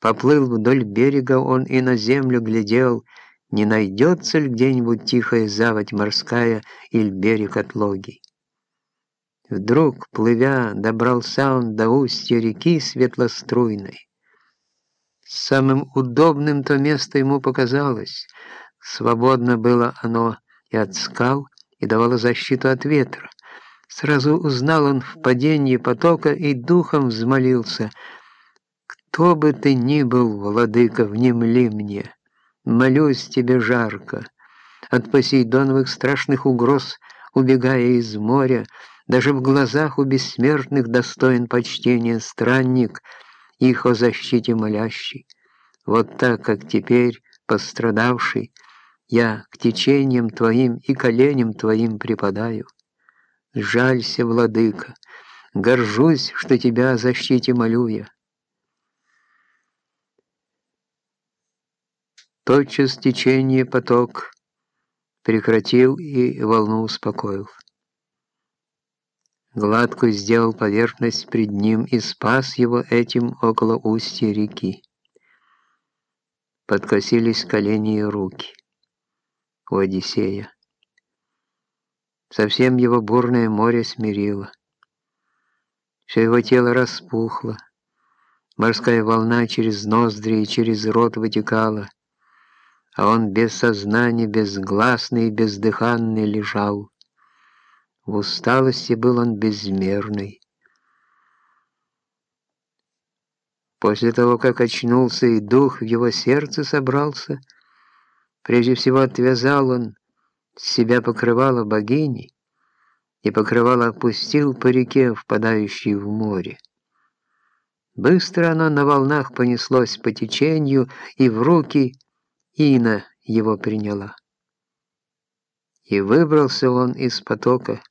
Поплыл вдоль берега он и на землю глядел, не найдется ли где-нибудь тихая заводь морская или берег отлогий. Вдруг, плывя, добрался он до устья реки светлоструйной. Самым удобным то место ему показалось. Свободно было оно и от скал, и давало защиту от ветра. Сразу узнал он в падении потока и духом взмолился. «Кто бы ты ни был, владыка, внемли мне, молюсь тебе жарко, от Посейдоновых страшных угроз, убегая из моря, даже в глазах у бессмертных достоин почтения странник, их о защите молящий. Вот так, как теперь, пострадавший, я к течениям твоим и коленям твоим припадаю. Жалься, владыка, горжусь, что тебя о защите молю я. Тотчас течение поток прекратил и волну успокоил. Гладкую сделал поверхность пред ним и спас его этим около устья реки. Подкосились колени и руки у Одиссея. Совсем его бурное море смирило. Все его тело распухло. Морская волна через ноздри и через рот вытекала, а он без сознания, безгласный и бездыханный лежал. В усталости был он безмерный. После того, как очнулся и дух в его сердце собрался, прежде всего отвязал он себя покрывало богини и покрывало опустил по реке, впадающей в море. Быстро оно на волнах понеслось по течению, и в руки Ина его приняла. И выбрался он из потока,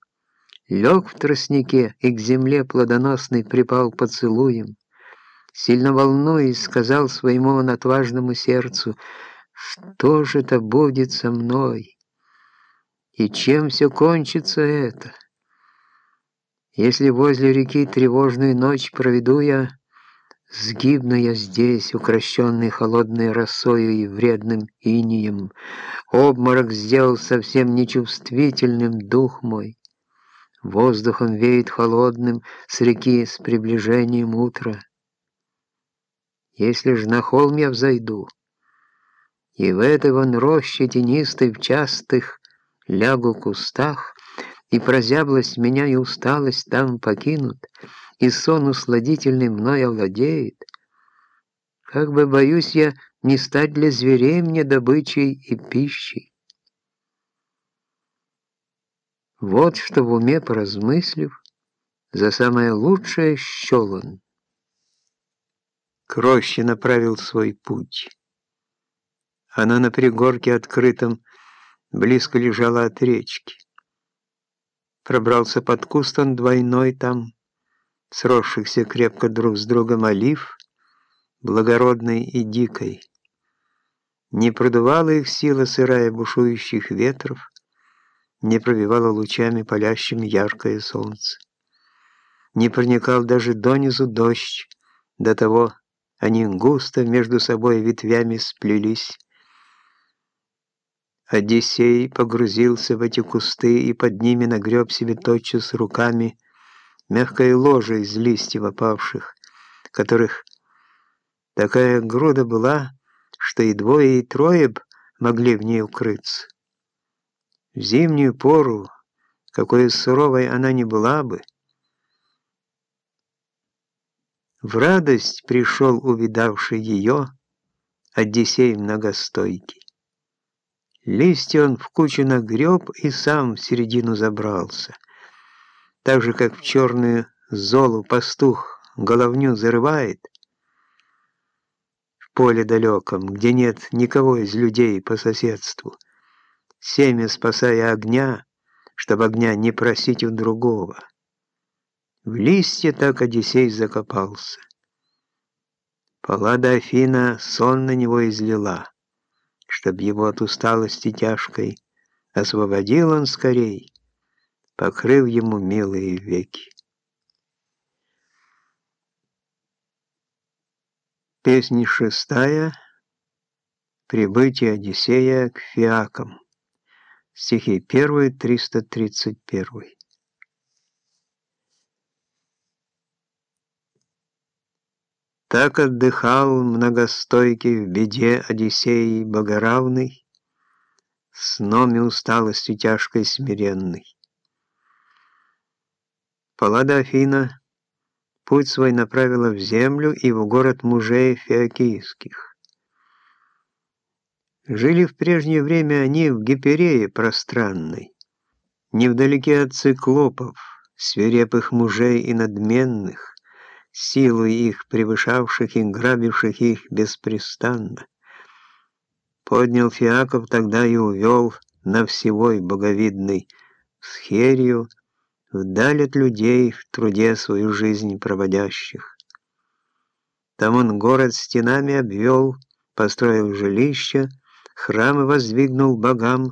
лег в тростнике и к земле плодоносной припал поцелуем, сильно волнуясь, сказал своему он отважному сердцу, «Что же это будет со мной? И чем все кончится это? Если возле реки тревожную ночь проведу я, Сгибну я здесь, укращенный холодной росою и вредным инием. Обморок сделал совсем нечувствительным дух мой. Воздухом веет холодным с реки с приближением утра. Если ж на холм я взойду, и в этой вон роще тенистой в частых лягу кустах, и прозяблость меня и усталость там покинут, и сон усладительный мной овладеет, как бы боюсь я не стать для зверей мне добычей и пищей. Вот что в уме поразмыслив, за самое лучшее счел он. К направил свой путь. Она на пригорке открытом близко лежала от речки. Пробрался под куст он двойной там, сросшихся крепко друг с другом олив, благородной и дикой. Не продувала их сила сырая бушующих ветров, не пробивало лучами палящим яркое солнце. Не проникал даже донизу дождь, до того они густо между собой ветвями сплелись. Одиссей погрузился в эти кусты и под ними нагреб себе тотчас руками мягкое ложе из листьев опавших, которых такая груда была, что и двое, и трое б могли в ней укрыться. В зимнюю пору, какой суровой она ни была бы, в радость пришел увидавший ее Одиссей многостойкий. Листья он в кучу нагреб и сам в середину забрался. Так же, как в черную золу пастух головню зарывает, в поле далеком, где нет никого из людей по соседству, семя спасая огня, чтобы огня не просить у другого. В листья так Одиссей закопался. Паллада Афина сон на него излила, чтоб его от усталости тяжкой освободил он скорей, покрыв ему милые веки. Песня шестая. Прибытие Одиссея к Фиакам. Стихи 1, 331. Так отдыхал многостойкий в беде Одиссей богоравный, Сном и усталостью тяжкой смиренный. Паллада Афина путь свой направила в землю и в город мужей феокийских. Жили в прежнее время они в Гиперее пространной, невдалеке от циклопов, свирепых мужей и надменных, силу их превышавших и грабивших их беспрестанно. Поднял Фиаков тогда и увел на всевой боговидный схерию, вдаль от людей в труде свою жизнь проводящих. Там он город стенами обвел, построил жилища, храмы воздвигнул богам,